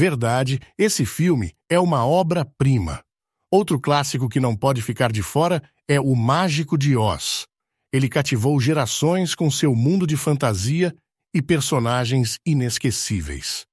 Verdade, esse filme é uma obra-prima. Outro clássico que não pode ficar de fora é O Mágico de Oz. Ele cativou gerações com seu mundo de fantasia e personagens inesquecíveis.